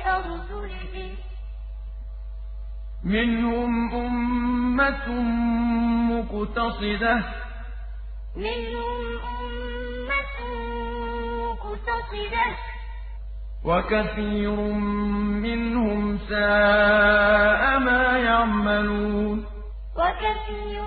تَحْتِ أَرْجُلِهِم ۚ مِّنْهُمْ أُمَّةٌ مُّقْتَصِدَةٌ ۖ. وَكَثِيرٌ مِّنْهُمْ سَاءَ مَا يَعْمَلُونَ. وَكَثِيرٌ